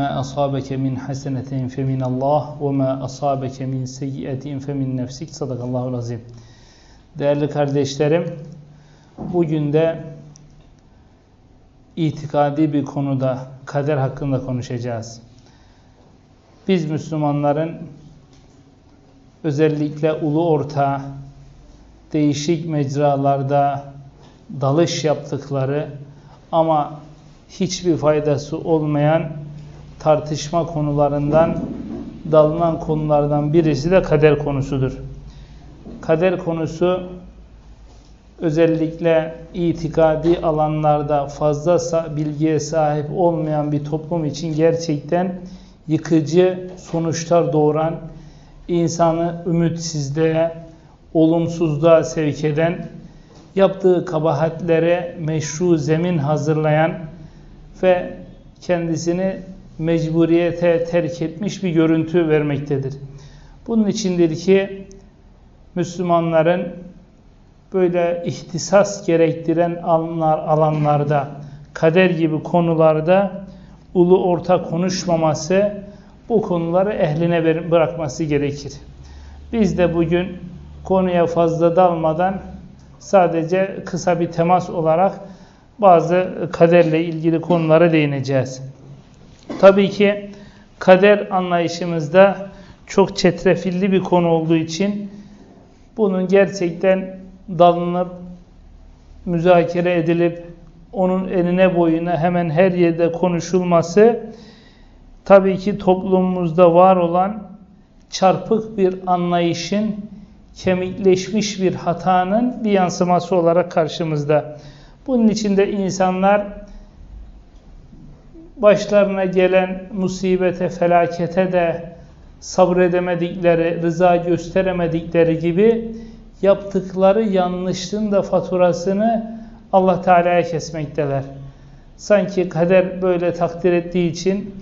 Asabeke min hasenetin femin Allah ve ma asabeke min seyyiatin femin nefsik. Sadakallahu azim. Değerli kardeşlerim, bugün de itikadi bir konuda kader hakkında konuşacağız. Biz Müslümanların özellikle ulu orta değişik mecralarda dalış yaptıkları ama hiçbir faydası olmayan tartışma konularından dalınan konulardan birisi de kader konusudur. Kader konusu özellikle itikadi alanlarda fazla bilgiye sahip olmayan bir toplum için gerçekten yıkıcı sonuçlar doğuran, insanı ümitsizliğe, olumsuzluğa sevk eden, yaptığı kabahatlere meşru zemin hazırlayan ve kendisini mecburiyete terk etmiş bir görüntü vermektedir. Bunun içindir ki Müslümanların böyle ihtisas gerektiren alanlar, alanlarda, kader gibi konularda ulu orta konuşmaması, bu konuları ehline bırakması gerekir. Biz de bugün konuya fazla dalmadan sadece kısa bir temas olarak bazı kaderle ilgili konulara değineceğiz. Tabii ki kader anlayışımızda çok çetrefilli bir konu olduğu için bunun gerçekten dalınıp, müzakere edilip, onun enine boyuna hemen her yerde konuşulması tabii ki toplumumuzda var olan çarpık bir anlayışın, kemikleşmiş bir hatanın bir yansıması olarak karşımızda. Bunun içinde insanlar başlarına gelen musibete, felakete de sabredemedikleri, rıza gösteremedikleri gibi yaptıkları yanlışlığın da faturasını Allah Teala'ya kesmekteler. Sanki kader böyle takdir ettiği için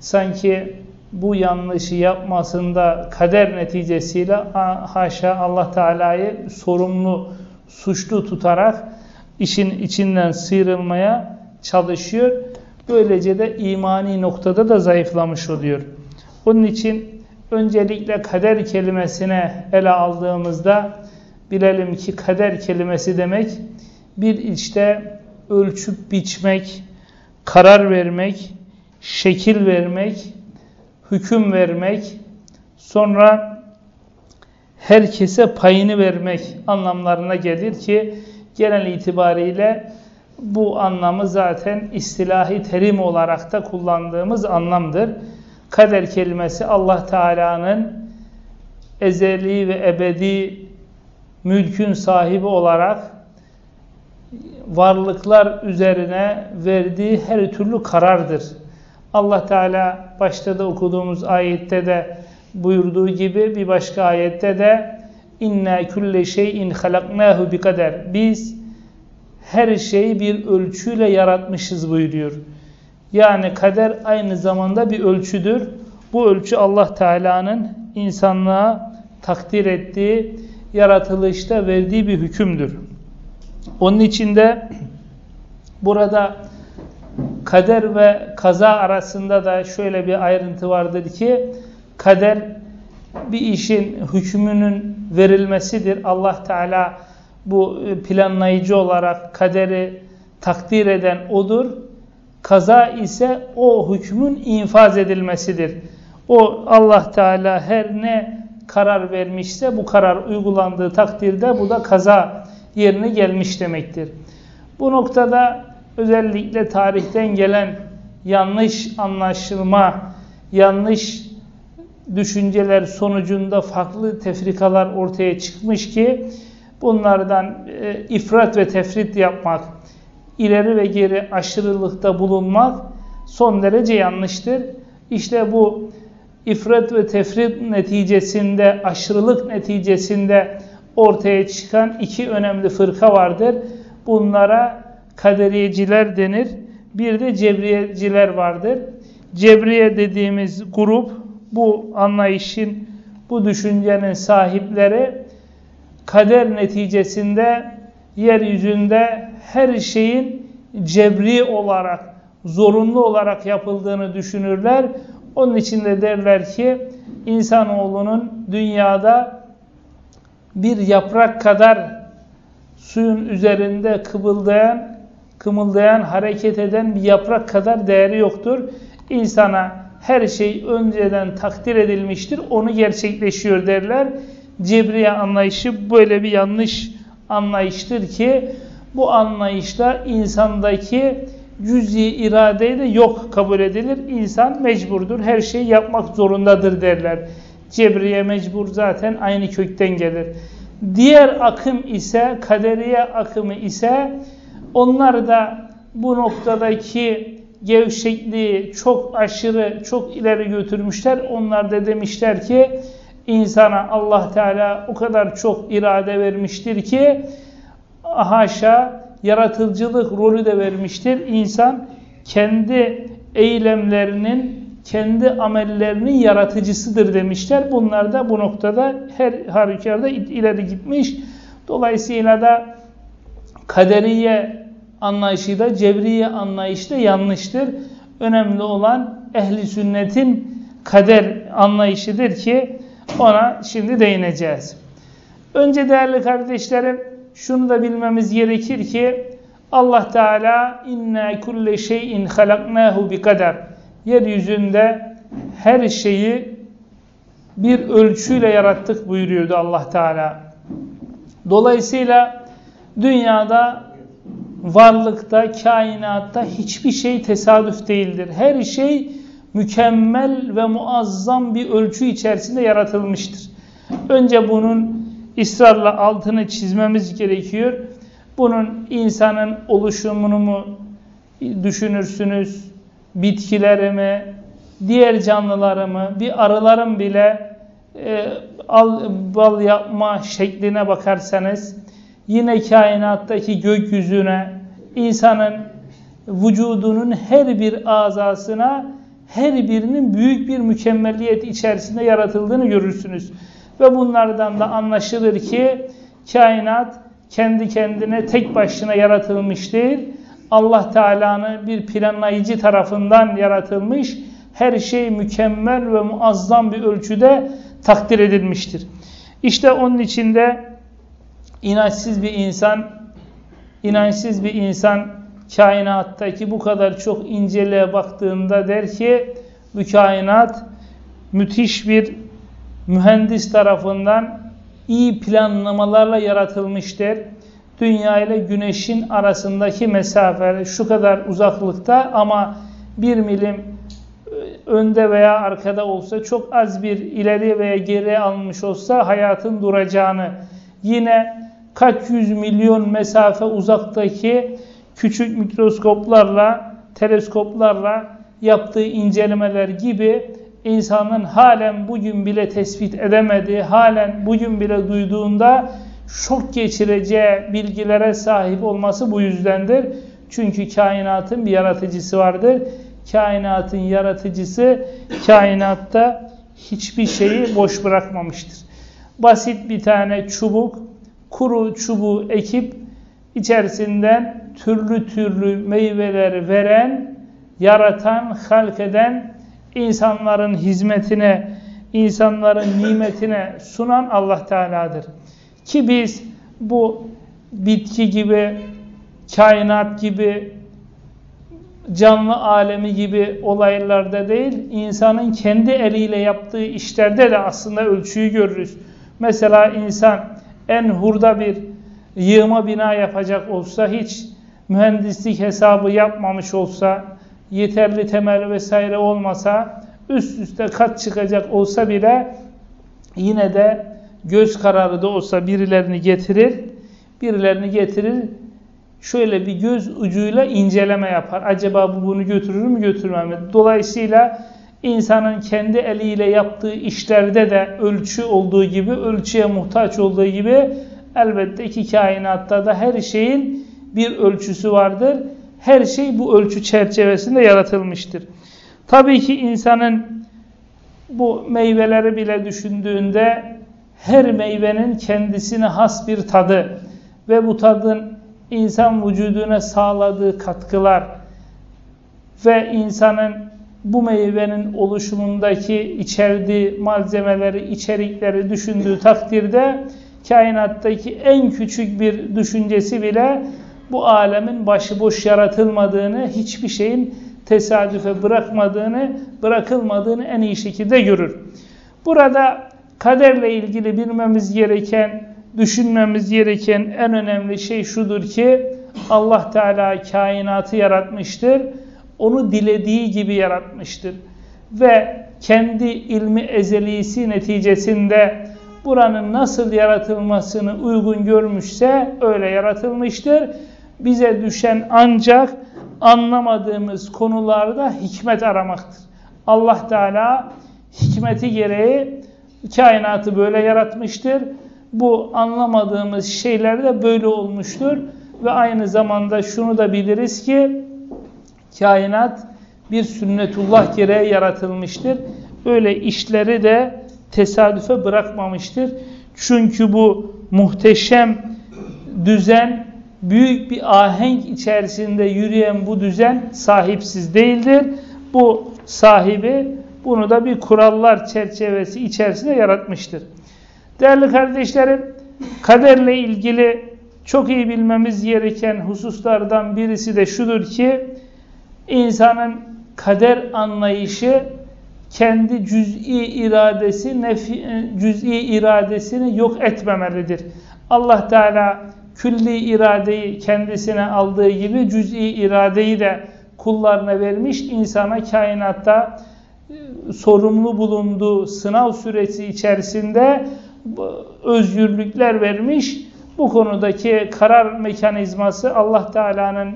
sanki bu yanlışı yapmasında kader neticesiyle haşa Allah Teala'yı sorumlu, suçlu tutarak işin içinden sıyrılmaya çalışıyor. Böylece de imani noktada da zayıflamış oluyor. Onun için öncelikle kader kelimesine ele aldığımızda bilelim ki kader kelimesi demek bir işte ölçüp biçmek, karar vermek, şekil vermek, hüküm vermek, sonra herkese payını vermek anlamlarına gelir ki genel itibariyle bu anlamı zaten istilahi terim olarak da kullandığımız anlamdır. Kader kelimesi Allah Teala'nın ezeli ve ebedi mülkün sahibi olarak varlıklar üzerine verdiği her türlü karardır. Allah Teala başta da okuduğumuz ayette de buyurduğu gibi bir başka ayette de inna kulle şeyin halaknahu bi kader. Biz her şeyi bir ölçüyle yaratmışız buyuruyor. Yani kader aynı zamanda bir ölçüdür. Bu ölçü Allah Teala'nın insanlığa takdir ettiği, yaratılışta verdiği bir hükümdür. Onun içinde burada kader ve kaza arasında da şöyle bir ayrıntı vardır ki kader bir işin hükmünün verilmesidir. Allah Teala bu planlayıcı olarak kaderi takdir eden odur. Kaza ise o hükmün infaz edilmesidir. O Allah Teala her ne karar vermişse bu karar uygulandığı takdirde bu da kaza yerine gelmiş demektir. Bu noktada özellikle tarihten gelen yanlış anlaşılma, yanlış düşünceler sonucunda farklı tefrikalar ortaya çıkmış ki bunlardan e, ifrat ve tefrit yapmak, ileri ve geri aşırılıkta bulunmak son derece yanlıştır. İşte bu ifrat ve tefrit neticesinde, aşırılık neticesinde ortaya çıkan iki önemli fırka vardır. Bunlara kaderiyeciler denir. Bir de cebriyeciler vardır. Cebriye dediğimiz grup bu anlayışın, bu düşüncenin sahipleri kader neticesinde yeryüzünde her şeyin cebri olarak, zorunlu olarak yapıldığını düşünürler. Onun için de derler ki insanoğlunun dünyada bir yaprak kadar suyun üzerinde kıvıldayan, kımıldayan, hareket eden bir yaprak kadar değeri yoktur. İnsana her şey önceden takdir edilmiştir, onu gerçekleşiyor derler. Cebriye anlayışı böyle bir yanlış anlayıştır ki bu anlayışla insandaki cüz'i iradeyi de yok kabul edilir. İnsan mecburdur, her şeyi yapmak zorundadır derler. Cebriye mecbur zaten aynı kökten gelir. Diğer akım ise, kaderiye akımı ise onlar da bu noktadaki gevşekliği çok aşırı, çok ileri götürmüşler. Onlar da demişler ki insana Allah Teala o kadar çok irade vermiştir ki haşa yaratıcılık rolü de vermiştir. İnsan kendi eylemlerinin, kendi amellerinin yaratıcısıdır demişler. Bunlar da bu noktada her halükarda ileri gitmiş. Dolayısıyla da kaderiye anlayışı da cebriye anlayışı da yanlıştır. Önemli olan ehli sünnetin kader anlayışıdır ki ona şimdi değineceğiz. Önce değerli kardeşlerim şunu da bilmemiz gerekir ki Allah Teala inna kulle şeyin halaknahu bi kader. Yeryüzünde her şeyi bir ölçüyle yarattık buyuruyordu Allah Teala. Dolayısıyla dünyada varlıkta, kainatta hiçbir şey tesadüf değildir. Her şey mükemmel ve muazzam bir ölçü içerisinde yaratılmıştır. Önce bunun ısrarla altını çizmemiz gerekiyor. Bunun insanın oluşumunu mu düşünürsünüz, bitkilerimi, diğer canlılarımı, bir arıların bile e, al, bal yapma şekline bakarsanız, yine kainattaki gökyüzüne, insanın vücudunun her bir azasına, her birinin büyük bir mükemmelliyet içerisinde yaratıldığını görürsünüz. Ve bunlardan da anlaşılır ki kainat kendi kendine tek başına yaratılmış değil. Allah Teala'nın bir planlayıcı tarafından yaratılmış. Her şey mükemmel ve muazzam bir ölçüde takdir edilmiştir. İşte onun içinde inançsız bir insan, inançsız bir insan kainattaki bu kadar çok inceliğe baktığında der ki bu kainat müthiş bir mühendis tarafından iyi planlamalarla yaratılmıştır. Dünya ile güneşin arasındaki mesafe şu kadar uzaklıkta ama bir milim e, önde veya arkada olsa çok az bir ileri veya geri almış olsa hayatın duracağını yine kaç yüz milyon mesafe uzaktaki küçük mikroskoplarla teleskoplarla yaptığı incelemeler gibi insanın halen bugün bile tespit edemediği, halen bugün bile duyduğunda şok geçireceği bilgilere sahip olması bu yüzdendir. Çünkü kainatın bir yaratıcısı vardır. Kainatın yaratıcısı kainatta hiçbir şeyi boş bırakmamıştır. Basit bir tane çubuk, kuru çubuğu ekip içerisinden türlü türlü meyveler veren, yaratan, halk eden insanların hizmetine, insanların nimetine sunan Allah Teala'dır. Ki biz bu bitki gibi, kainat gibi, canlı alemi gibi olaylarda değil, insanın kendi eliyle yaptığı işlerde de aslında ölçüyü görürüz. Mesela insan en hurda bir yığma bina yapacak olsa, hiç mühendislik hesabı yapmamış olsa, yeterli temel vesaire olmasa, üst üste kat çıkacak olsa bile yine de göz kararı da olsa birilerini getirir, birilerini getirir, şöyle bir göz ucuyla inceleme yapar. Acaba bu bunu götürür mü götürmez mi? Dolayısıyla insanın kendi eliyle yaptığı işlerde de ölçü olduğu gibi, ölçüye muhtaç olduğu gibi elbette ki kainatta da her şeyin bir ölçüsü vardır. Her şey bu ölçü çerçevesinde yaratılmıştır. Tabii ki insanın bu meyveleri bile düşündüğünde her meyvenin kendisine has bir tadı ve bu tadın insan vücuduna sağladığı katkılar ve insanın bu meyvenin oluşumundaki içerdiği malzemeleri, içerikleri düşündüğü takdirde kainattaki en küçük bir düşüncesi bile bu alemin başıboş yaratılmadığını, hiçbir şeyin tesadüfe bırakmadığını, bırakılmadığını en iyi şekilde görür. Burada kaderle ilgili bilmemiz gereken, düşünmemiz gereken en önemli şey şudur ki Allah Teala kainatı yaratmıştır. Onu dilediği gibi yaratmıştır. Ve kendi ilmi ezelisi neticesinde buranın nasıl yaratılmasını uygun görmüşse öyle yaratılmıştır. Bize düşen ancak anlamadığımız konularda hikmet aramaktır. Allah Teala hikmeti gereği kainatı böyle yaratmıştır. Bu anlamadığımız şeyler de böyle olmuştur. Ve aynı zamanda şunu da biliriz ki kainat bir sünnetullah gereği yaratılmıştır. Öyle işleri de tesadüfe bırakmamıştır. Çünkü bu muhteşem düzen büyük bir ahenk içerisinde yürüyen bu düzen sahipsiz değildir. Bu sahibi bunu da bir kurallar çerçevesi içerisinde yaratmıştır. Değerli kardeşlerim, kaderle ilgili çok iyi bilmemiz gereken hususlardan birisi de şudur ki, insanın kader anlayışı kendi cüz'i iradesi, nefi, cüz'i iradesini yok etmemelidir. Allah Teala külli iradeyi kendisine aldığı gibi cüz'i iradeyi de kullarına vermiş. insana kainatta e, sorumlu bulunduğu sınav süresi içerisinde özgürlükler vermiş. Bu konudaki karar mekanizması Allah Teala'nın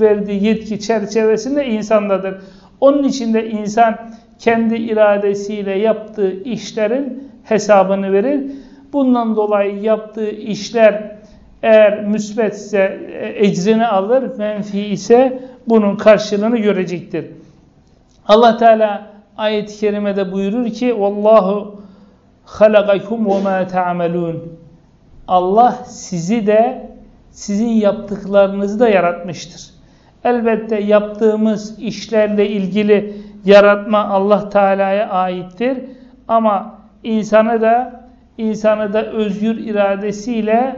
verdiği yetki çerçevesinde insandadır. Onun için de insan kendi iradesiyle yaptığı işlerin hesabını verir. Bundan dolayı yaptığı işler eğer müsbetse e, ecrini alır, menfi ise bunun karşılığını görecektir. Allah Teala ayet-i kerimede buyurur ki Vallahu halakakum ve ma ta'malun. Allah sizi de sizin yaptıklarınızı da yaratmıştır. Elbette yaptığımız işlerle ilgili yaratma Allah Teala'ya aittir. Ama insanı da insanı da özgür iradesiyle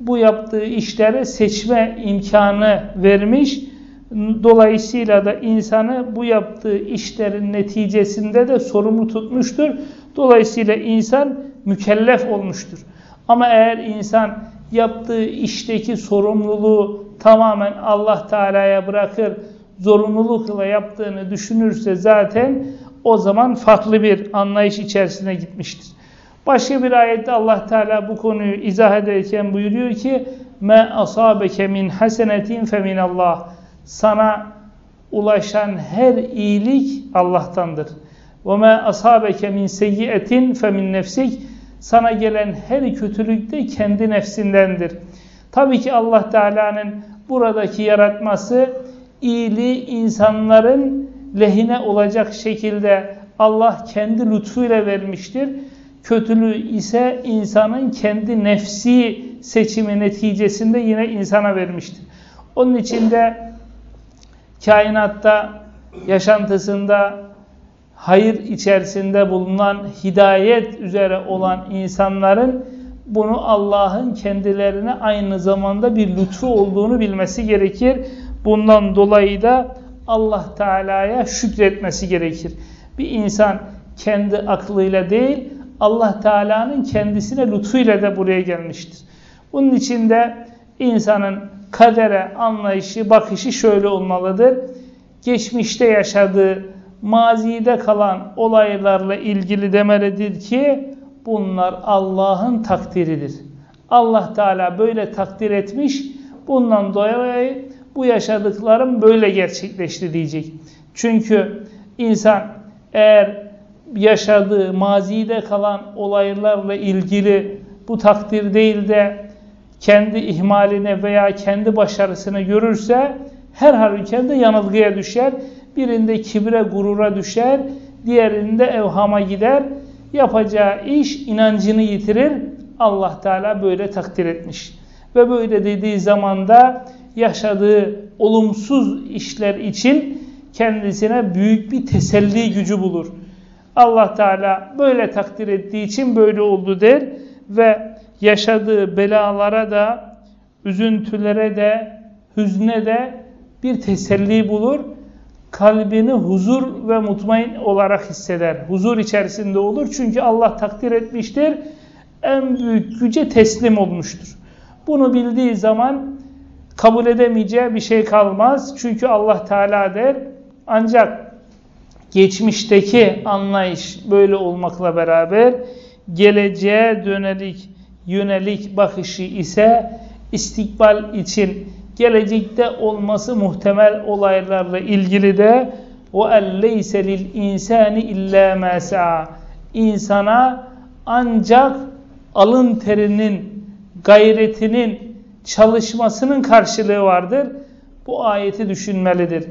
bu yaptığı işleri seçme imkanı vermiş. Dolayısıyla da insanı bu yaptığı işlerin neticesinde de sorumlu tutmuştur. Dolayısıyla insan mükellef olmuştur. Ama eğer insan yaptığı işteki sorumluluğu tamamen Allah Teala'ya bırakır, zorunlulukla yaptığını düşünürse zaten o zaman farklı bir anlayış içerisine gitmiştir. Başka bir ayette Allah Teala bu konuyu izah ederken buyuruyor ki "Me asabeke min hasenetin femin Allah." Sana ulaşan her iyilik Allah'tandır. "Ve me asabeke min seyyiatin femin nefsik." Sana gelen her kötülük de kendi nefsindendir. Tabii ki Allah Teala'nın buradaki yaratması iyiliği insanların lehine olacak şekilde Allah kendi lütfuyla vermiştir kötülüğü ise insanın kendi nefsi seçimi neticesinde yine insana vermiştir. Onun için de kainatta, yaşantısında hayır içerisinde bulunan, hidayet üzere olan insanların bunu Allah'ın kendilerine aynı zamanda bir lütfu olduğunu bilmesi gerekir. Bundan dolayı da Allah Teala'ya şükretmesi gerekir. Bir insan kendi aklıyla değil, Allah Teala'nın kendisine lütfuyla da buraya gelmiştir. Bunun için de insanın kadere anlayışı, bakışı şöyle olmalıdır. Geçmişte yaşadığı, mazide kalan olaylarla ilgili demelidir ki bunlar Allah'ın takdiridir. Allah Teala böyle takdir etmiş, bundan dolayı bu yaşadıklarım böyle gerçekleşti diyecek. Çünkü insan eğer yaşadığı mazide kalan olaylarla ilgili bu takdir değil de kendi ihmaline veya kendi başarısını görürse her halükarda yanılgıya düşer. Birinde kibre, gurura düşer, diğerinde evhama gider. Yapacağı iş inancını yitirir. Allah Teala böyle takdir etmiş. Ve böyle dediği zaman da yaşadığı olumsuz işler için kendisine büyük bir teselli gücü bulur. Allah Teala böyle takdir ettiği için böyle oldu der ve yaşadığı belalara da, üzüntülere de, hüzne de bir teselli bulur. Kalbini huzur ve mutmain olarak hisseder. Huzur içerisinde olur. Çünkü Allah takdir etmiştir. En büyük güce teslim olmuştur. Bunu bildiği zaman kabul edemeyeceği bir şey kalmaz. Çünkü Allah Teala der. Ancak geçmişteki anlayış böyle olmakla beraber geleceğe dönelik yönelik bakışı ise istikbal için gelecekte olması muhtemel olaylarla ilgili de o elleyse lil insani illa ma insana ancak alın terinin gayretinin çalışmasının karşılığı vardır. Bu ayeti düşünmelidir.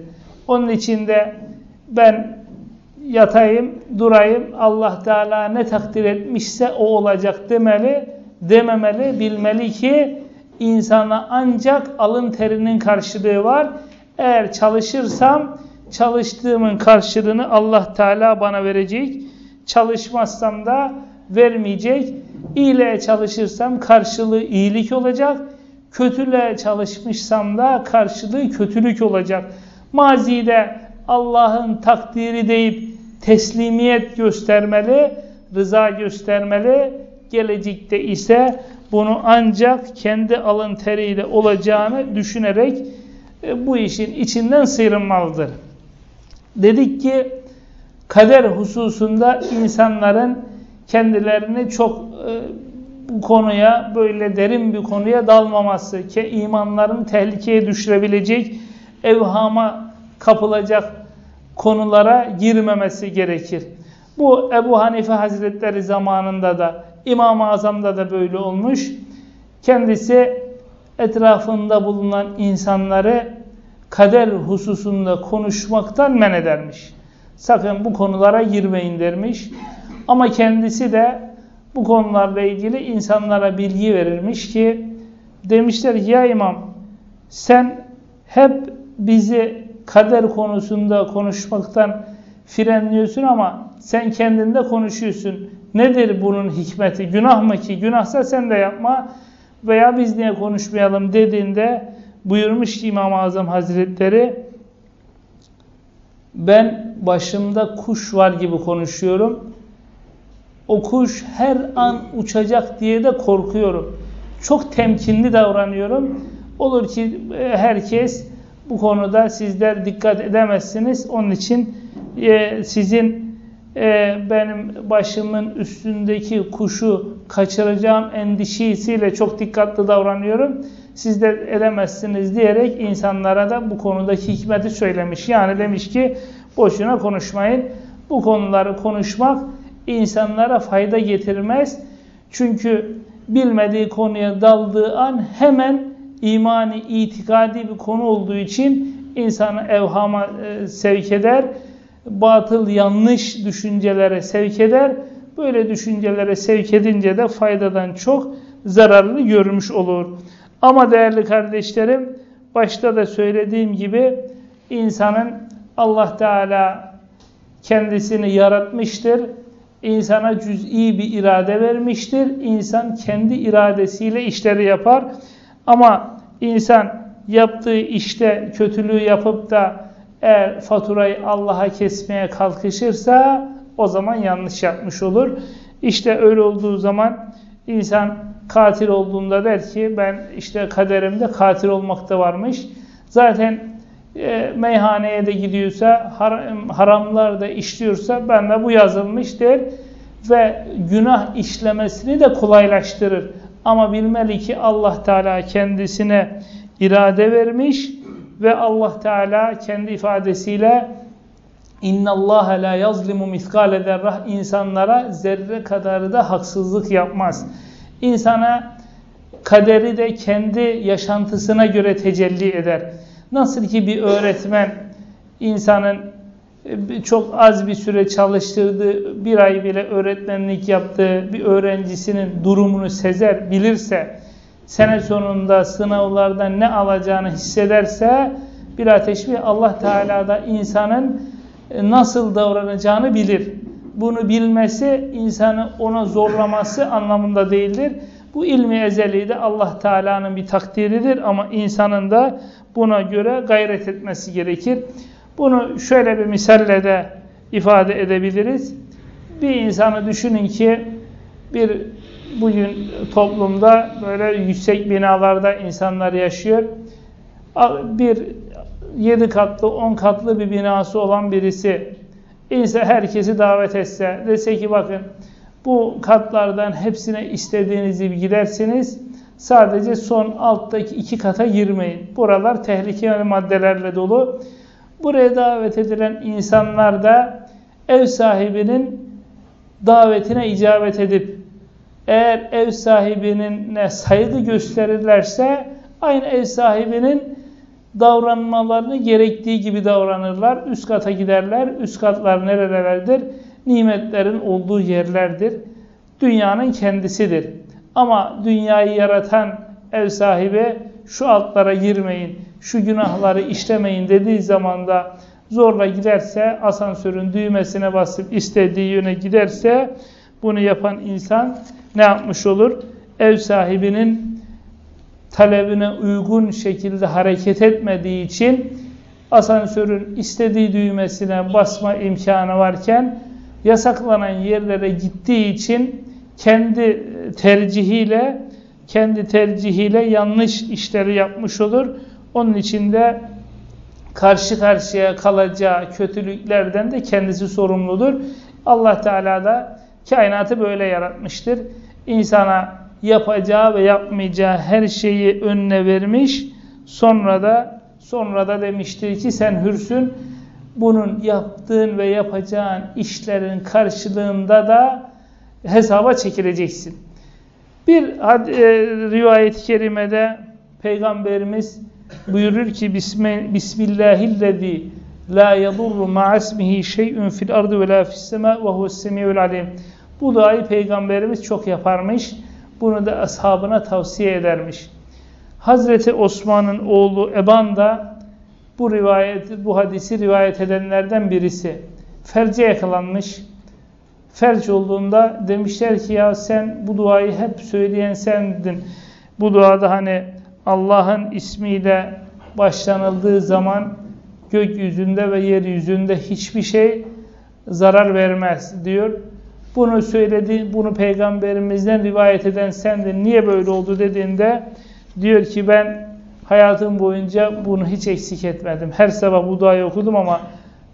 Onun için de ben yatayım, durayım, Allah Teala ne takdir etmişse o olacak demeli, dememeli, bilmeli ki insana ancak alın terinin karşılığı var. Eğer çalışırsam çalıştığımın karşılığını Allah Teala bana verecek. Çalışmazsam da vermeyecek. İyiliğe çalışırsam karşılığı iyilik olacak. Kötülüğe çalışmışsam da karşılığı kötülük olacak. Mazide Allah'ın takdiri deyip teslimiyet göstermeli, rıza göstermeli. Gelecekte ise bunu ancak kendi alın teriyle olacağını düşünerek e, bu işin içinden sıyrılmalıdır. Dedik ki kader hususunda insanların kendilerini çok e, bu konuya böyle derin bir konuya dalmaması ki imanların tehlikeye düşürebilecek evhama kapılacak konulara girmemesi gerekir. Bu Ebu Hanife Hazretleri zamanında da İmam-ı Azam'da da böyle olmuş. Kendisi etrafında bulunan insanları kader hususunda konuşmaktan men edermiş. Sakın bu konulara girmeyin dermiş. Ama kendisi de bu konularla ilgili insanlara bilgi verirmiş ki demişler ki ya imam sen hep bizi kader konusunda konuşmaktan frenliyorsun ama sen kendinde konuşuyorsun. Nedir bunun hikmeti? Günah mı ki? Günahsa sen de yapma veya biz niye konuşmayalım dediğinde buyurmuş ki İmam-ı Azam Hazretleri ben başımda kuş var gibi konuşuyorum. O kuş her an uçacak diye de korkuyorum. Çok temkinli davranıyorum. Olur ki e, herkes bu konuda sizler dikkat edemezsiniz. Onun için e, sizin e, benim başımın üstündeki kuşu kaçıracağım endişesiyle çok dikkatli davranıyorum. Sizler edemezsiniz diyerek insanlara da bu konudaki hikmeti söylemiş. Yani demiş ki boşuna konuşmayın. Bu konuları konuşmak insanlara fayda getirmez. Çünkü bilmediği konuya daldığı an hemen imani, itikadi bir konu olduğu için insanı evhama e, sevk eder. Batıl, yanlış düşüncelere sevk eder. Böyle düşüncelere sevk edince de faydadan çok zararlı görmüş olur. Ama değerli kardeşlerim, başta da söylediğim gibi insanın Allah Teala kendisini yaratmıştır. İnsana cüz'i bir irade vermiştir. İnsan kendi iradesiyle işleri yapar. Ama insan yaptığı işte kötülüğü yapıp da eğer faturayı Allah'a kesmeye kalkışırsa o zaman yanlış yapmış olur. İşte öyle olduğu zaman insan katil olduğunda der ki ben işte kaderimde katil olmakta varmış. Zaten e, meyhaneye de gidiyorsa haram, haramlar da işliyorsa ben de bu yazılmış der ve günah işlemesini de kolaylaştırır. Ama bilmeli ki Allah Teala kendisine irade vermiş ve Allah Teala kendi ifadesiyle İnna Allah la yazlimu miskale zerrah insanlara zerre kadar da haksızlık yapmaz. İnsana kaderi de kendi yaşantısına göre tecelli eder. Nasıl ki bir öğretmen insanın e, çok az bir süre çalıştırdığı, bir ay bile öğretmenlik yaptığı bir öğrencisinin durumunu sezer, bilirse, sene sonunda sınavlardan ne alacağını hissederse, bir ateşbih Allah Teala da insanın e, nasıl davranacağını bilir. Bunu bilmesi insanı ona zorlaması anlamında değildir. Bu ilmi ezeli de Allah Teala'nın bir takdiridir ama insanın da buna göre gayret etmesi gerekir. Bunu şöyle bir misalle de ifade edebiliriz. Bir insanı düşünün ki bir bugün toplumda böyle yüksek binalarda insanlar yaşıyor. Bir 7 katlı, 10 katlı bir binası olan birisi inse herkesi davet etse, dese ki bakın bu katlardan hepsine istediğiniz gibi gidersiniz. Sadece son alttaki iki kata girmeyin. Buralar tehlikeli maddelerle dolu. Buraya davet edilen insanlar da ev sahibinin davetine icabet edip eğer ev sahibinin ne saygı gösterirlerse aynı ev sahibinin davranmalarını gerektiği gibi davranırlar. Üst kata giderler. Üst katlar nerelerdir? Nimetlerin olduğu yerlerdir. Dünyanın kendisidir. Ama dünyayı yaratan ev sahibi şu altlara girmeyin, şu günahları işlemeyin dediği zaman da zorla giderse, asansörün düğmesine basıp istediği yöne giderse bunu yapan insan ne yapmış olur? Ev sahibinin talebine uygun şekilde hareket etmediği için asansörün istediği düğmesine basma imkanı varken yasaklanan yerlere gittiği için kendi tercihiyle kendi tercihiyle yanlış işleri yapmış olur. Onun için de karşı karşıya kalacağı kötülüklerden de kendisi sorumludur. Allah Teala da kainatı böyle yaratmıştır. İnsana yapacağı ve yapmayacağı her şeyi önüne vermiş. Sonra da sonra da demiştir ki sen hürsün. Bunun yaptığın ve yapacağın işlerin karşılığında da hesaba çekileceksin. Bir e, rivayet-i kerimede Peygamberimiz buyurur ki Bismillahillezî la yadurru ma'asmihi şey'ün fil ardı ve la fissema ve huves alim. Bu duayı Peygamberimiz çok yaparmış. Bunu da ashabına tavsiye edermiş. Hazreti Osman'ın oğlu Eban da bu rivayet, bu hadisi rivayet edenlerden birisi. Felce yakalanmış. Felç olduğunda demişler ki ya sen bu duayı hep söyleyen sendin. Bu duada hani Allah'ın ismiyle başlanıldığı zaman gökyüzünde ve yeryüzünde hiçbir şey zarar vermez diyor. Bunu söyledi, bunu peygamberimizden rivayet eden sendin. Niye böyle oldu dediğinde diyor ki ben hayatım boyunca bunu hiç eksik etmedim. Her sabah bu duayı okudum ama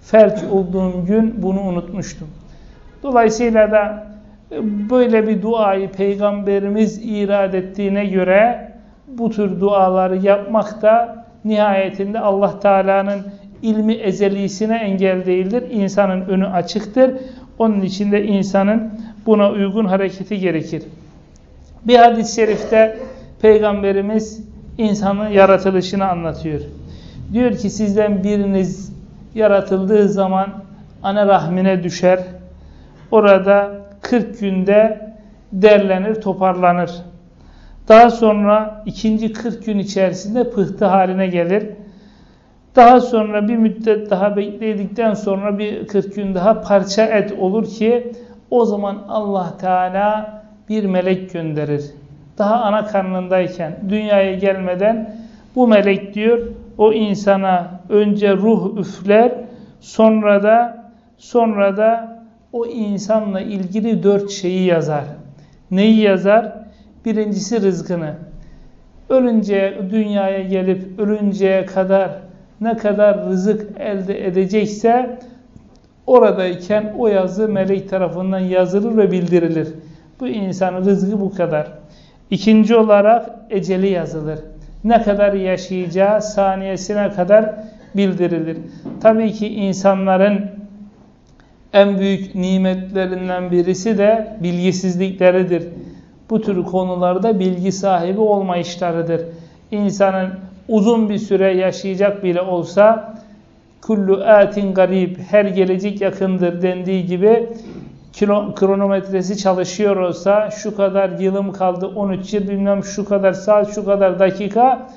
felç olduğum gün bunu unutmuştum. Dolayısıyla da e, böyle bir duayı peygamberimiz irad ettiğine göre bu tür duaları yapmak da nihayetinde Allah Teala'nın ilmi ezelisine engel değildir. İnsanın önü açıktır. Onun için de insanın buna uygun hareketi gerekir. Bir hadis-i şerifte Peygamberimiz insanın yaratılışını anlatıyor. Diyor ki sizden biriniz yaratıldığı zaman ana rahmine düşer. Orada 40 günde derlenir, toparlanır. Daha sonra ikinci 40 gün içerisinde pıhtı haline gelir. Daha sonra bir müddet daha bekledikten sonra bir 40 gün daha parça et olur ki o zaman Allah Teala bir melek gönderir. Daha ana karnındayken, dünyaya gelmeden bu melek diyor o insana önce ruh üfler, sonra da sonra da o insanla ilgili dört şeyi yazar. Neyi yazar? Birincisi rızkını. Ölünce dünyaya gelip ölünceye kadar ne kadar rızık elde edecekse oradayken o yazı melek tarafından yazılır ve bildirilir. Bu insanın rızkı bu kadar. İkinci olarak eceli yazılır. Ne kadar yaşayacağı saniyesine kadar bildirilir. Tabii ki insanların en büyük nimetlerinden birisi de bilgisizlikleridir. Bu tür konularda bilgi sahibi olmayışlarıdır. İnsanın uzun bir süre yaşayacak bile olsa kullu atin garib her gelecek yakındır dendiği gibi kilo, kronometresi çalışıyor olsa şu kadar yılım kaldı 13 yıl bilmem şu kadar saat şu kadar dakika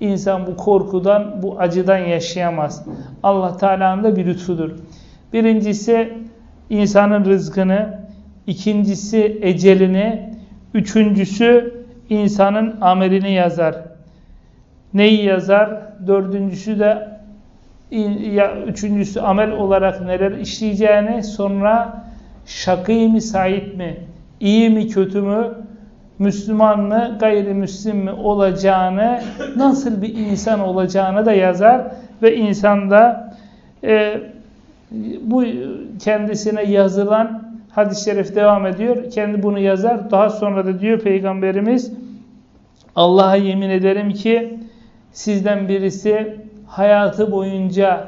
insan bu korkudan bu acıdan yaşayamaz. Allah Teala'nın da bir lütfudur. Birincisi insanın rızkını, ikincisi ecelini, üçüncüsü insanın amelini yazar. Neyi yazar? Dördüncüsü de üçüncüsü amel olarak neler işleyeceğini, sonra şakî mi, sait mi, iyi mi, kötü mü, Müslüman mı, gayrimüslim mi olacağını, nasıl bir insan olacağını da yazar ve insan da e, bu kendisine yazılan hadis-i şerif devam ediyor. Kendi bunu yazar. Daha sonra da diyor Peygamberimiz Allah'a yemin ederim ki sizden birisi hayatı boyunca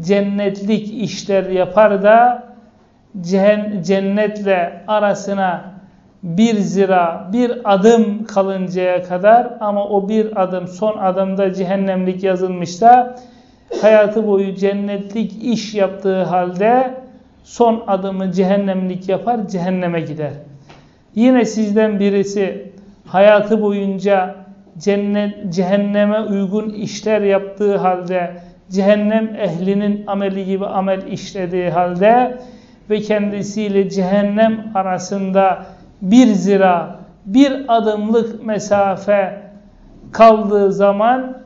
cennetlik işler yapar da cennetle arasına bir zira, bir adım kalıncaya kadar ama o bir adım, son adımda cehennemlik yazılmışsa hayatı boyu cennetlik iş yaptığı halde son adımı cehennemlik yapar, cehenneme gider. Yine sizden birisi hayatı boyunca cennet, cehenneme uygun işler yaptığı halde, cehennem ehlinin ameli gibi amel işlediği halde ve kendisiyle cehennem arasında bir zira, bir adımlık mesafe kaldığı zaman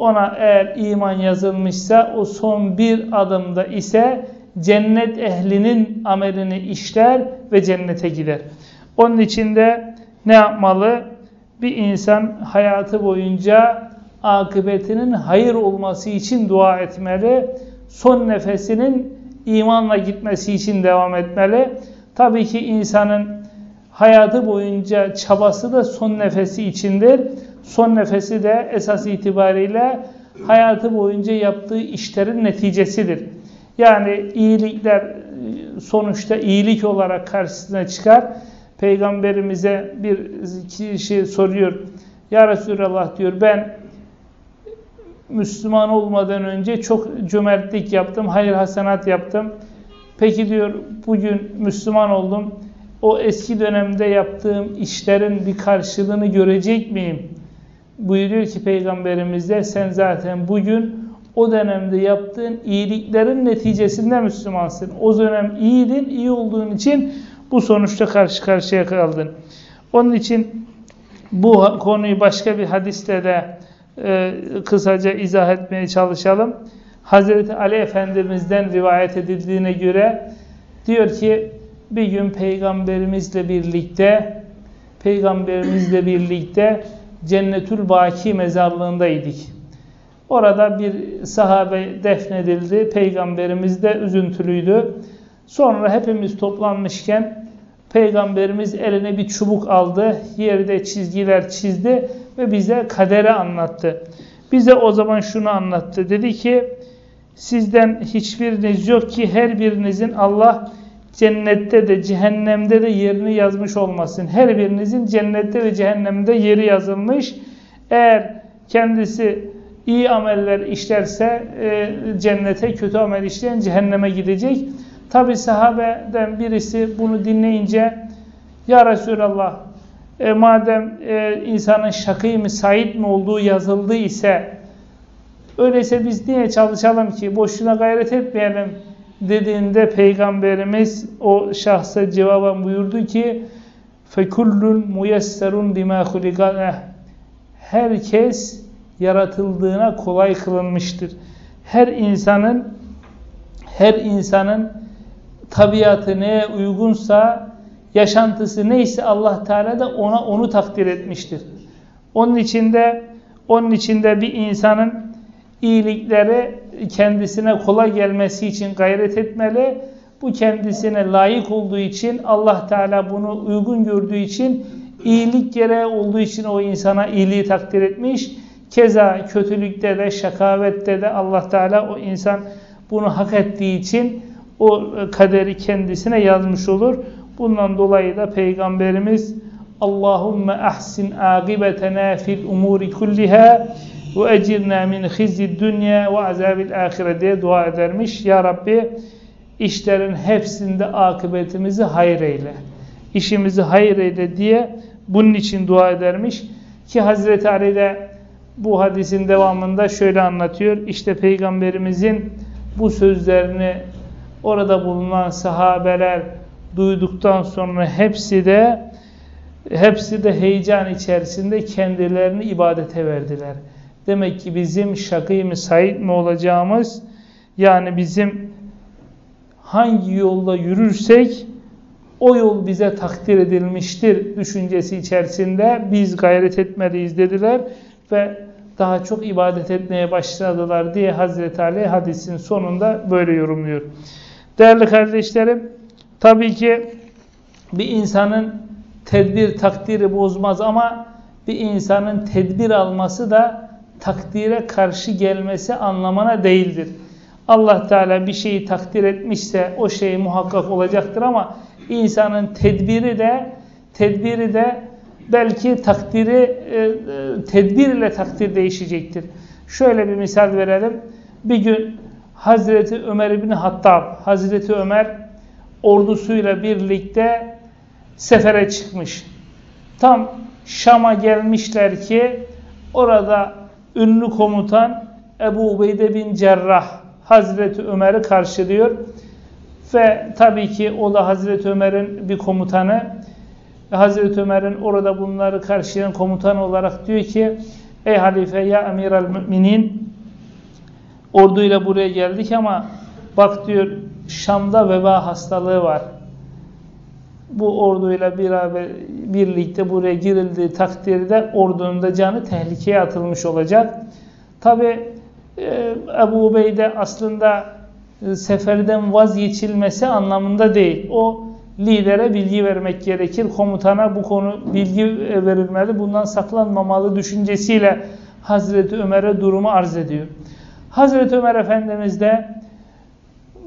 ona eğer iman yazılmışsa o son bir adımda ise cennet ehlinin amelini işler ve cennete gider. Onun için de ne yapmalı? Bir insan hayatı boyunca akıbetinin hayır olması için dua etmeli. Son nefesinin imanla gitmesi için devam etmeli. Tabii ki insanın hayatı boyunca çabası da son nefesi içindir. Son nefesi de esas itibariyle hayatı boyunca yaptığı işlerin neticesidir. Yani iyilikler e, sonuçta iyilik olarak karşısına çıkar. Peygamberimize bir kişi soruyor. Ya Resulallah diyor ben Müslüman olmadan önce çok cömertlik yaptım, hayır hasenat yaptım. Peki diyor bugün Müslüman oldum. O eski dönemde yaptığım işlerin bir karşılığını görecek miyim? Buyuruyor ki Peygamberimiz de sen zaten bugün o dönemde yaptığın iyiliklerin neticesinde Müslümansın. O dönem iyiydin, iyi olduğun için bu sonuçta karşı karşıya kaldın. Onun için bu konuyu başka bir hadiste de e, kısaca izah etmeye çalışalım. Hazreti Ali Efendimiz'den rivayet edildiğine göre diyor ki bir gün peygamberimizle birlikte peygamberimizle birlikte Cennetül Baki mezarlığındaydık. Orada bir sahabe defnedildi. Peygamberimiz de üzüntülüydü. Sonra hepimiz toplanmışken Peygamberimiz eline bir çubuk aldı. Yerde çizgiler çizdi ve bize kaderi anlattı. Bize o zaman şunu anlattı. Dedi ki sizden hiçbiriniz yok ki her birinizin Allah cennette de cehennemde de yerini yazmış olmasın. Her birinizin cennette ve cehennemde yeri yazılmış. Eğer kendisi iyi ameller işlerse e, cennete, kötü amel işleyen cehenneme gidecek. Tabi sahabeden birisi bunu dinleyince Ya Resulallah e, madem e, insanın şakî mi, sait mi olduğu yazıldı ise öyleyse biz niye çalışalım ki boşuna gayret etmeyelim dediğinde Peygamberimiz o şahsa cevaben buyurdu ki فَكُلُّنْ مُيَسَّرٌ لِمَا خُلِقَنَهِ Herkes yaratıldığına kolay kılınmıştır. Her insanın her insanın tabiatı neye uygunsa yaşantısı neyse Allah Teala da ona onu takdir etmiştir. Onun içinde onun içinde bir insanın iyilikleri kendisine kolay gelmesi için gayret etmeli. Bu kendisine layık olduğu için Allah Teala bunu uygun gördüğü için iyilik gereği olduğu için o insana iyiliği takdir etmiş. Keza kötülükte de şakavette de Allah Teala o insan bunu hak ettiği için o kaderi kendisine yazmış olur. Bundan dolayı da Peygamberimiz Allahümme ahsin agibetena fil umuri kulliha ve ecirna min hizzi dünya ve azabil ahire diye dua edermiş. Ya Rabbi işlerin hepsinde akıbetimizi hayır eyle. İşimizi hayır eyle diye bunun için dua edermiş. Ki Hazreti Ali de bu hadisin devamında şöyle anlatıyor. İşte Peygamberimizin bu sözlerini orada bulunan sahabeler duyduktan sonra hepsi de hepsi de heyecan içerisinde kendilerini ibadete verdiler. Demek ki bizim şakî mi said mi olacağımız yani bizim hangi yolda yürürsek o yol bize takdir edilmiştir düşüncesi içerisinde biz gayret etmeliyiz dediler ve daha çok ibadet etmeye başladılar diye Hazreti Ali hadisin sonunda böyle yorumluyor. Değerli kardeşlerim, tabii ki bir insanın tedbir takdiri bozmaz ama bir insanın tedbir alması da takdire karşı gelmesi anlamına değildir. Allah Teala bir şeyi takdir etmişse o şey muhakkak olacaktır ama insanın tedbiri de tedbiri de belki takdiri e, e, tedbir ile takdir değişecektir. Şöyle bir misal verelim. Bir gün Hazreti Ömer bin Hattab, Hazreti Ömer ordusuyla birlikte sefere çıkmış. Tam Şam'a gelmişler ki orada ünlü komutan Ebu Ubeyde bin Cerrah Hazreti Ömer'i karşılıyor. Ve tabii ki o da Hazreti Ömer'in bir komutanı. Hazreti Ömer'in orada bunları karşılayan komutan olarak diyor ki Ey halife ya emiral müminin orduyla buraya geldik ama bak diyor Şam'da veba hastalığı var. Bu orduyla beraber birlikte buraya girildiği takdirde ordunun da canı tehlikeye atılmış olacak. Tabi e, Ebu Ubeyde aslında e, seferden vazgeçilmesi anlamında değil. O lidere bilgi vermek gerekir. Komutana bu konu bilgi e, verilmeli. Bundan saklanmamalı düşüncesiyle Hazreti Ömer'e durumu arz ediyor. Hazreti Ömer Efendimiz de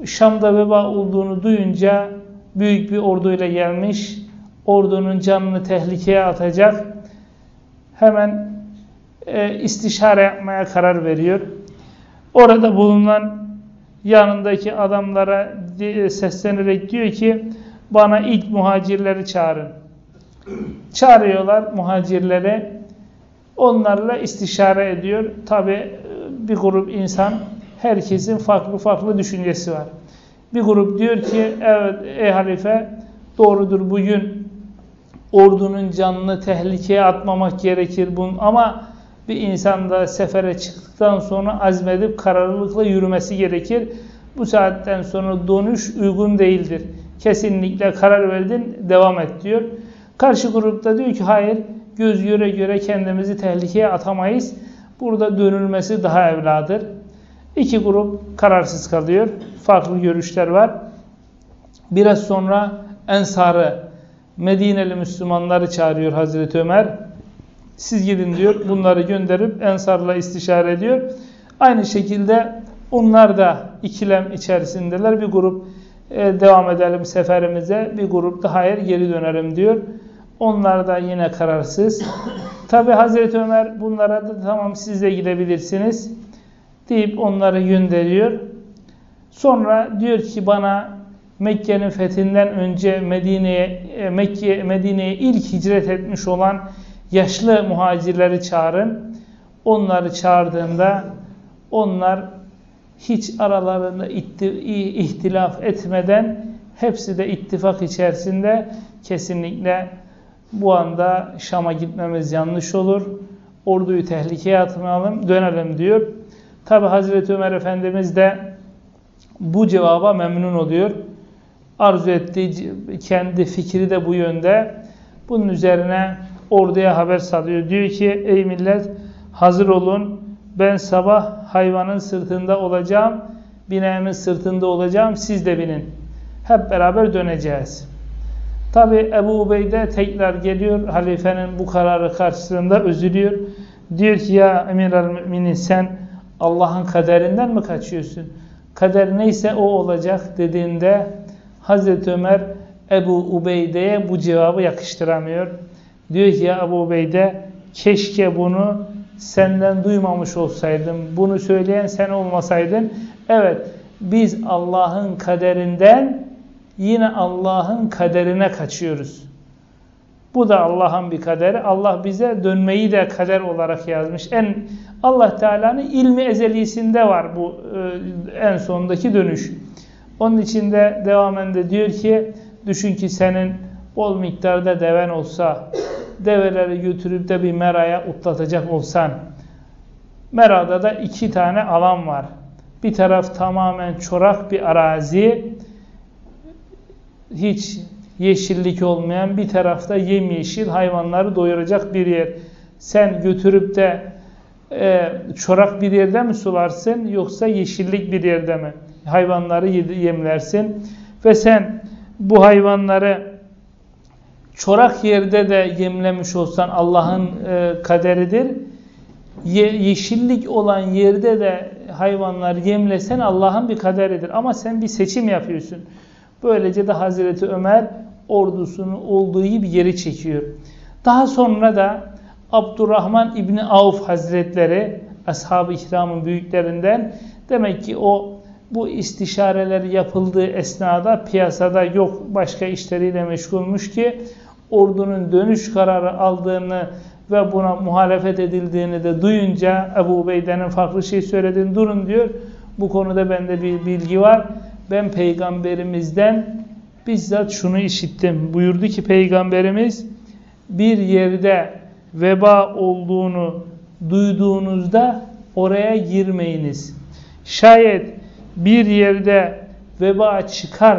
Şam'da veba olduğunu duyunca büyük bir orduyla gelmiş. Ordunun canını tehlikeye atacak. Hemen e, istişare yapmaya karar veriyor. Orada bulunan yanındaki adamlara seslenerek diyor ki bana ilk muhacirleri çağırın. Çağırıyorlar muhacirleri. Onlarla istişare ediyor. Tabi e, bir grup insan herkesin farklı farklı düşüncesi var. Bir grup diyor ki evet ey halife doğrudur bugün ordunun canını tehlikeye atmamak gerekir bunun ama bir insan da sefere çıktıktan sonra azmedip kararlılıkla yürümesi gerekir. Bu saatten sonra dönüş uygun değildir. Kesinlikle karar verdin, devam et diyor. Karşı grupta diyor ki hayır, göz göre göre kendimizi tehlikeye atamayız. Burada dönülmesi daha evladır. İki grup kararsız kalıyor. Farklı görüşler var. Biraz sonra Ensar'ı, Medineli Müslümanları çağırıyor Hazreti Ömer. Siz gidin diyor. Bunları gönderip Ensar'la istişare ediyor. Aynı şekilde onlar da ikilem içerisindeler. Bir grup e, devam edelim seferimize. Bir grup da hayır geri dönerim diyor. Onlar da yine kararsız. Tabi Hazreti Ömer bunlara da tamam siz de gidebilirsiniz deyip onları gönderiyor. Sonra diyor ki bana Mekke'nin fethinden önce Medine'ye e, Mekke Medine'ye ilk hicret etmiş olan yaşlı muhacirleri çağırın. Onları çağırdığında onlar hiç aralarında ihtilaf etmeden hepsi de ittifak içerisinde kesinlikle bu anda Şam'a gitmemiz yanlış olur. Orduyu tehlikeye atmayalım, dönelim diyor. Tabi Hazreti Ömer Efendimiz de bu cevaba memnun oluyor. Arzu ettiği kendi fikri de bu yönde. Bunun üzerine orduya haber salıyor. Diyor ki ey millet hazır olun ben sabah hayvanın sırtında olacağım, bineğimin sırtında olacağım, siz de binin. Hep beraber döneceğiz. Tabi Ebu Ubeyde tekrar geliyor, halifenin bu kararı karşısında üzülüyor. Diyor ki ya emir el müminin sen Allah'ın kaderinden mi kaçıyorsun? Kader neyse o olacak dediğinde Hazreti Ömer Ebu Ubeyde'ye bu cevabı yakıştıramıyor. Diyor ki ya Ebu Ubeyde keşke bunu senden duymamış olsaydım. Bunu söyleyen sen olmasaydın. Evet biz Allah'ın kaderinden yine Allah'ın kaderine kaçıyoruz. Bu da Allah'ın bir kaderi. Allah bize dönmeyi de kader olarak yazmış. En Allah Teala'nın ilmi ezelisinde var bu e, en sondaki dönüş. Onun için de devamen de diyor ki düşün ki senin bol miktarda deven olsa develeri götürüp de bir meraya utlatacak olsan merada da iki tane alan var. Bir taraf tamamen çorak bir arazi hiç yeşillik olmayan bir tarafta yemyeşil hayvanları doyuracak bir yer. Sen götürüp de e, çorak bir yerde mi sularsın yoksa yeşillik bir yerde mi? Hayvanları yemlersin ve sen bu hayvanları çorak yerde de yemlemiş olsan Allah'ın e, kaderidir. Ye, yeşillik olan yerde de hayvanlar yemlesen Allah'ın bir kaderidir. Ama sen bir seçim yapıyorsun. Böylece de Hazreti Ömer ordusunu olduğu gibi geri çekiyor. Daha sonra da Abdurrahman İbni Avf Hazretleri Ashab-ı İkram'ın büyüklerinden demek ki o bu istişareler yapıldığı esnada piyasada yok başka işleriyle meşgulmuş ki ordunun dönüş kararı aldığını ve buna muhalefet edildiğini de duyunca Ebu Ubeyde'nin farklı şey söylediğini durun diyor. Bu konuda bende bir bilgi var. Ben peygamberimizden bizzat şunu işittim. Buyurdu ki peygamberimiz bir yerde veba olduğunu duyduğunuzda oraya girmeyiniz. Şayet bir yerde veba çıkar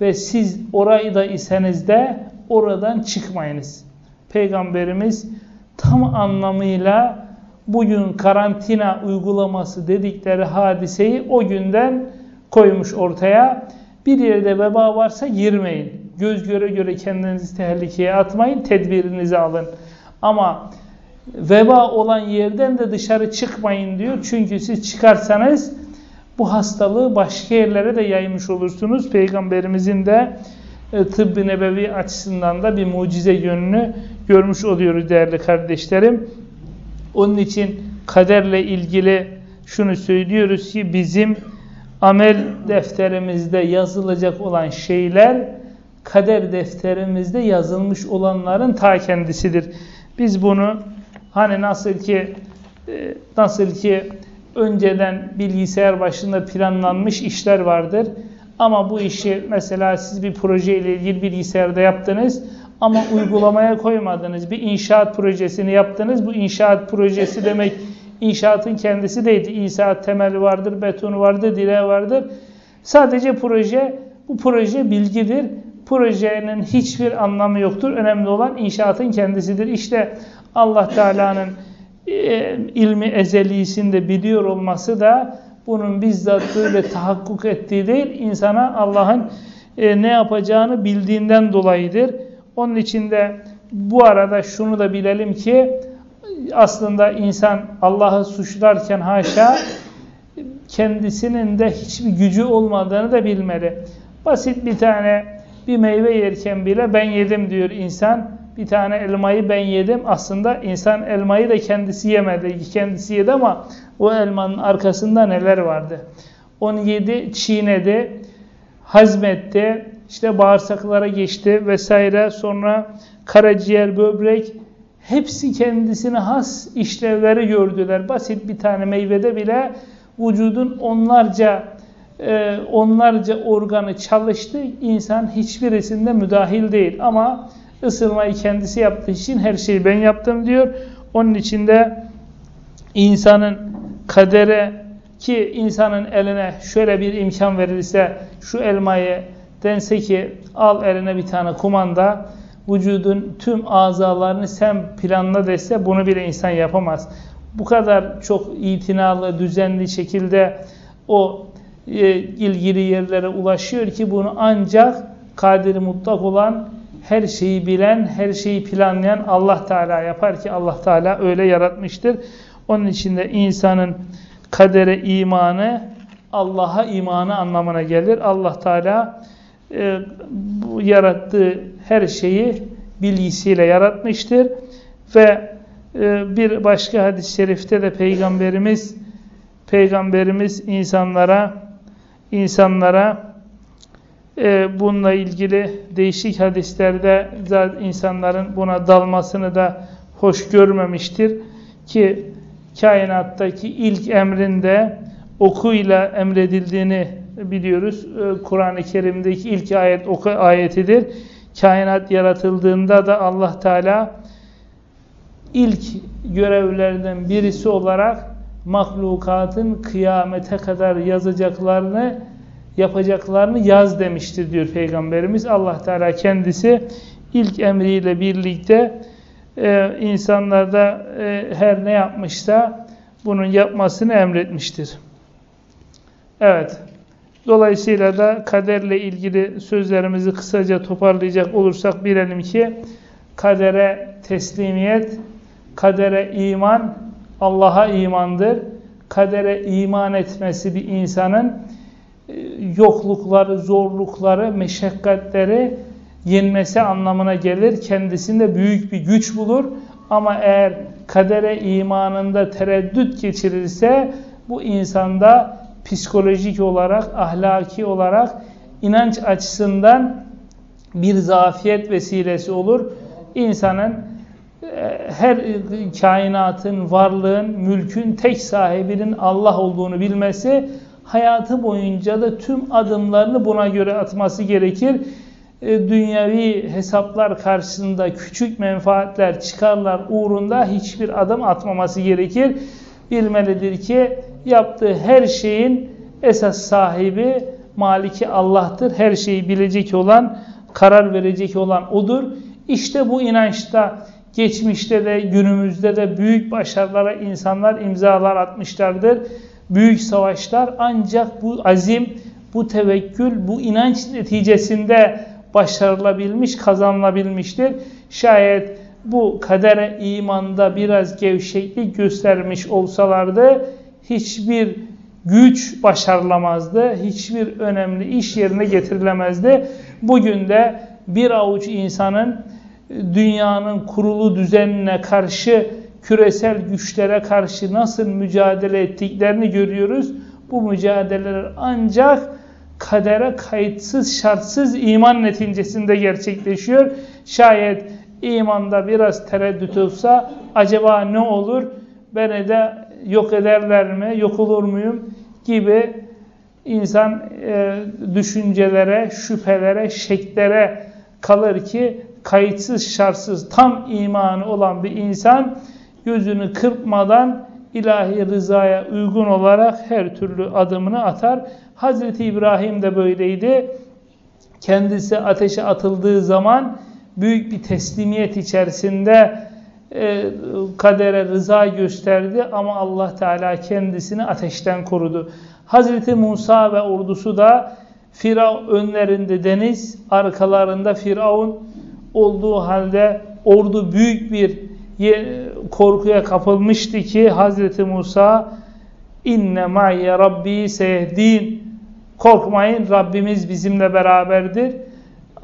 ve siz orayı da iseniz de oradan çıkmayınız. Peygamberimiz tam anlamıyla bugün karantina uygulaması dedikleri hadiseyi o günden koymuş ortaya. Bir yerde veba varsa girmeyin. Göz göre göre kendinizi tehlikeye atmayın, tedbirinizi alın. Ama veba olan yerden de dışarı çıkmayın diyor. Çünkü siz çıkarsanız bu hastalığı başka yerlere de yaymış olursunuz. Peygamberimizin de e, tıbbi nebevi açısından da bir mucize yönünü görmüş oluyoruz değerli kardeşlerim. Onun için kaderle ilgili şunu söylüyoruz ki bizim amel defterimizde yazılacak olan şeyler kader defterimizde yazılmış olanların ta kendisidir. Biz bunu hani nasıl ki e, nasıl ki önceden bilgisayar başında planlanmış işler vardır. Ama bu işi mesela siz bir proje ile ilgili bilgisayarda yaptınız ama uygulamaya koymadınız. Bir inşaat projesini yaptınız. Bu inşaat projesi demek inşaatın kendisi değil. İnşaat temeli vardır, betonu vardır, direği vardır. Sadece proje, bu proje bilgidir. Projenin hiçbir anlamı yoktur. Önemli olan inşaatın kendisidir. İşte Allah Teala'nın e, ilmi ezelisinde biliyor olması da bunun bizzat böyle tahakkuk ettiği değil, insana Allah'ın e, ne yapacağını bildiğinden dolayıdır. Onun için de bu arada şunu da bilelim ki aslında insan Allah'ı suçlarken haşa kendisinin de hiçbir gücü olmadığını da bilmeli. Basit bir tane bir meyve yerken bile ben yedim diyor insan. Bir tane elmayı ben yedim. Aslında insan elmayı da kendisi yemedi. Kendisi yedi ama o elmanın arkasında neler vardı? Onu yedi, çiğnedi, hazmetti, işte bağırsaklara geçti vesaire. Sonra karaciğer, böbrek hepsi kendisine has işlevleri gördüler. Basit bir tane meyvede bile vücudun onlarca e, onlarca organı çalıştı. İnsan hiçbirisinde müdahil değil ama ısırmayı kendisi yaptığı için her şeyi ben yaptım diyor. Onun için de insanın kadere ki insanın eline şöyle bir imkan verilse şu elmayı dense ki al eline bir tane kumanda vücudun tüm azalarını sen planla dese bunu bile insan yapamaz. Bu kadar çok itinalı, düzenli şekilde o e, ilgili yerlere ulaşıyor ki bunu ancak kadiri mutlak olan her şeyi bilen, her şeyi planlayan Allah Teala yapar ki Allah Teala öyle yaratmıştır. Onun için de insanın kadere imanı Allah'a imanı anlamına gelir. Allah Teala e, bu yarattığı her şeyi bilgisiyle yaratmıştır. Ve e, bir başka hadis-i şerifte de peygamberimiz peygamberimiz insanlara insanlara e, bununla ilgili değişik hadislerde insanların buna dalmasını da hoş görmemiştir ki kainattaki ilk emrinde okuyla emredildiğini biliyoruz. E, Kur'an-ı Kerim'deki ilk ayet oku ayetidir. Kainat yaratıldığında da Allah Teala ilk görevlerden birisi olarak mahlukatın kıyamete kadar yazacaklarını yapacaklarını yaz demiştir diyor Peygamberimiz. Allah Teala kendisi ilk emriyle birlikte e, insanlarda e, her ne yapmışsa bunun yapmasını emretmiştir. Evet. Dolayısıyla da kaderle ilgili sözlerimizi kısaca toparlayacak olursak bilelim ki kadere teslimiyet, kadere iman Allah'a imandır. Kadere iman etmesi bir insanın e, yoklukları, zorlukları, meşakkatleri yenmesi anlamına gelir. Kendisinde büyük bir güç bulur. Ama eğer kadere imanında tereddüt geçirirse bu insanda psikolojik olarak, ahlaki olarak inanç açısından bir zafiyet vesilesi olur. İnsanın e, her kainatın, varlığın, mülkün tek sahibinin Allah olduğunu bilmesi, hayatı boyunca da tüm adımlarını buna göre atması gerekir. E, dünyevi hesaplar karşısında küçük menfaatler, çıkarlar uğrunda hiçbir adım atmaması gerekir. Bilmelidir ki yaptığı her şeyin esas sahibi Maliki Allah'tır. Her şeyi bilecek olan, karar verecek olan O'dur. İşte bu inançta geçmişte de günümüzde de büyük başarılara insanlar imzalar atmışlardır. Büyük savaşlar ancak bu azim, bu tevekkül, bu inanç neticesinde başarılabilmiş, kazanılabilmiştir. Şayet bu kadere imanda biraz gevşeklik göstermiş olsalardı hiçbir güç başarılamazdı. Hiçbir önemli iş yerine getirilemezdi. Bugün de bir avuç insanın dünyanın kurulu düzenine karşı, küresel güçlere karşı nasıl mücadele ettiklerini görüyoruz. Bu mücadeleler ancak kadere kayıtsız, şartsız iman neticesinde gerçekleşiyor. Şayet imanda biraz tereddüt olsa acaba ne olur? Beni de yok ederler mi? Yok olur muyum? Gibi insan e, düşüncelere, şüphelere, şeklere kalır ki kayıtsız şartsız tam imanı olan bir insan gözünü kırpmadan ilahi rızaya uygun olarak her türlü adımını atar. Hazreti İbrahim de böyleydi. Kendisi ateşe atıldığı zaman büyük bir teslimiyet içerisinde e, kadere rıza gösterdi ama Allah Teala kendisini ateşten korudu. Hazreti Musa ve ordusu da Firavun önlerinde deniz, arkalarında Firavun olduğu halde ordu büyük bir korkuya kapılmıştı ki Hazreti Musa inne ma'ye rabbi sehdin korkmayın Rabbimiz bizimle beraberdir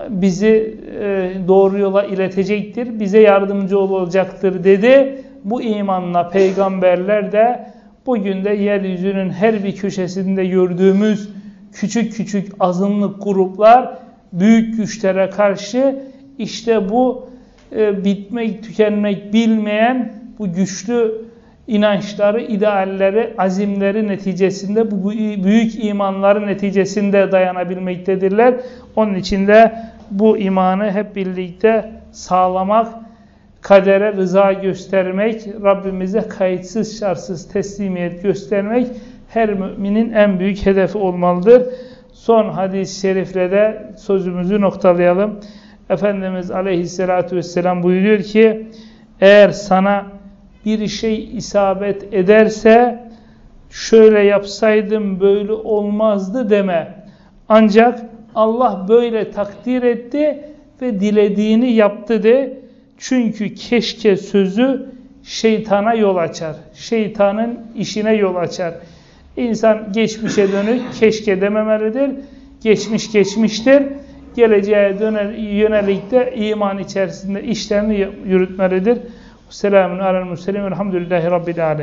bizi e, doğru yola iletecektir bize yardımcı olacaktır dedi. Bu imanla peygamberler de bugün de yeryüzünün her bir köşesinde gördüğümüz küçük küçük azınlık gruplar büyük güçlere karşı işte bu e, bitmek, tükenmek bilmeyen bu güçlü inançları, idealleri, azimleri neticesinde, bu büyük imanları neticesinde dayanabilmektedirler. Onun için de bu imanı hep birlikte sağlamak, kadere rıza göstermek, Rabbimize kayıtsız şartsız teslimiyet göstermek her müminin en büyük hedefi olmalıdır. Son hadis-i şerifle de sözümüzü noktalayalım. Efendimiz aleyhissalatü vesselam buyuruyor ki eğer sana bir şey isabet ederse şöyle yapsaydım böyle olmazdı deme. Ancak Allah böyle takdir etti ve dilediğini yaptı de. Çünkü keşke sözü şeytana yol açar. Şeytanın işine yol açar. İnsan geçmişe dönük keşke dememelidir. Geçmiş geçmiştir. Geleceğe döner, yönelik de iman içerisinde işlerini yürütmelidir. Selamun aleyhi ve sellem. Elhamdülillahi Rabbil alemin.